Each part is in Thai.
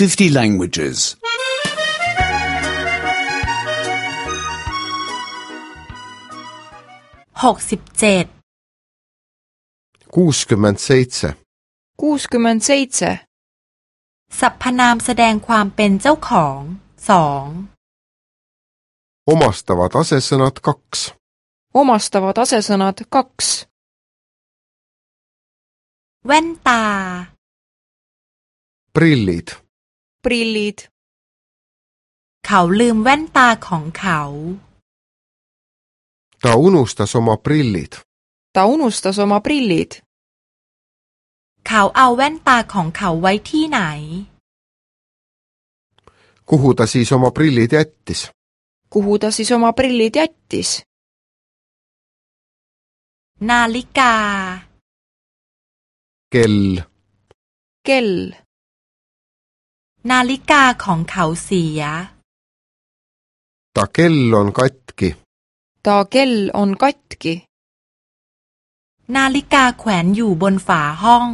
50 languages. 67 67 67สรรพนามแสดงความเป็นเจ้าของสอง omastavad asesõnad kaks omastavad asesõnad kaks แว่นตา prillid prillid เขาลืมแว่นตาของเขา ta unustas oma prillid ta unustas oma prillid เขาเอาแว่นตาของเขาไว้ที่ไหน kuhu ta siis oma prillid jättis kuhu ta siis oma prillid jättis นาฬิกา kell kell นาฬิกาของเขาเสียตาเกลลอนก a ตกิตาเกลอนก k ตกินาฬิกาแขวนอยู่บนฝาห้อง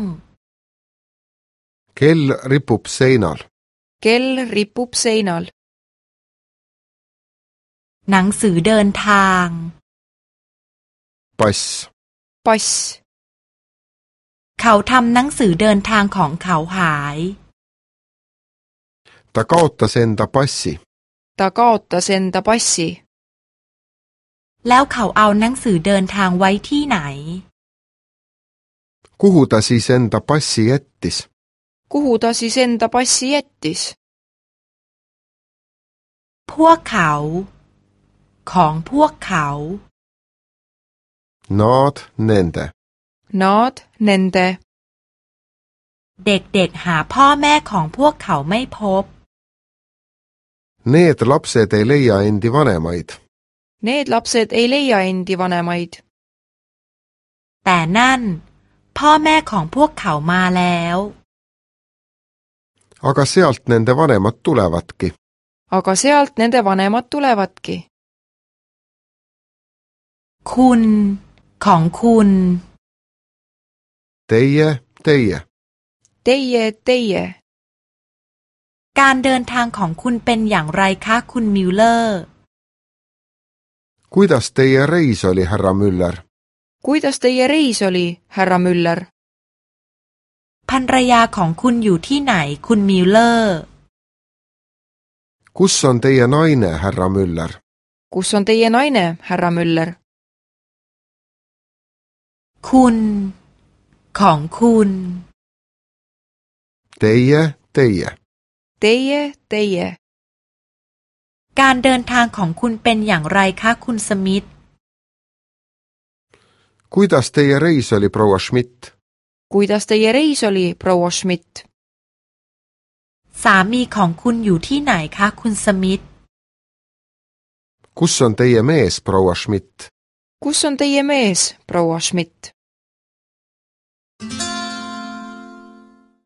เกลริปุบเซนอลเกลริปุบเซนอลหนังสือเดินทางป a สปอสเขาทำหนังสือเดินทางของเขาหาย ta kaotas enda passi. ta kaotas enda passi. แล้วเขาเอาหนังสือเดินทางไว้ที่ไหน kuhu ta siis enda passi jättis? kuhu ta siis enda passi jättis? พวกเขา ของพวกเขา Not nende Not nende เด็กๆหาพ่อแม่ของพวกเขาไม่พบ Need lapsed ei leia endi vanemaid. Need lapsed ei leia endi vanemaid. แต่นั่นพ่อแม่ของพวกเขามาแล้ว aga sealt nende vanemad tulevadki. aga sealt nende vanemad tulevadki. คุณของคุณ Teie, teie. Teie, teie. การเดินทางของคุณเป็นอย่างไรคะ คุณมิลเลอร์คุยดัสเตียรีโซลีฮาร์มิลเลอร์คุยดัสเตียรีโซลีฮาร์มิลเลอร์ภรรยาของคุณอยู่ที่ไหนคุณมิลเลอร์คุสซนเตียนอยเน่ฮาร์มิลเลอร์คุสซนเตียนอยเน่ฮาร์มิลเลอร์ คุณของคุณเตียเตียเตเตยการเดินทางของคุณเป็นอย่างไรคะคุณสมิธคุยตัสเตเยเรย์สโอลีโปรวชมิดคุยตัสเตเยเรย์สโอลีโปรวชมิดสามีของคุณอยู่ที่ไหนคะคุณสมิธคุสันเตเยเมสโปรวชมิดคุสันเตเยเมสโปรวชมิด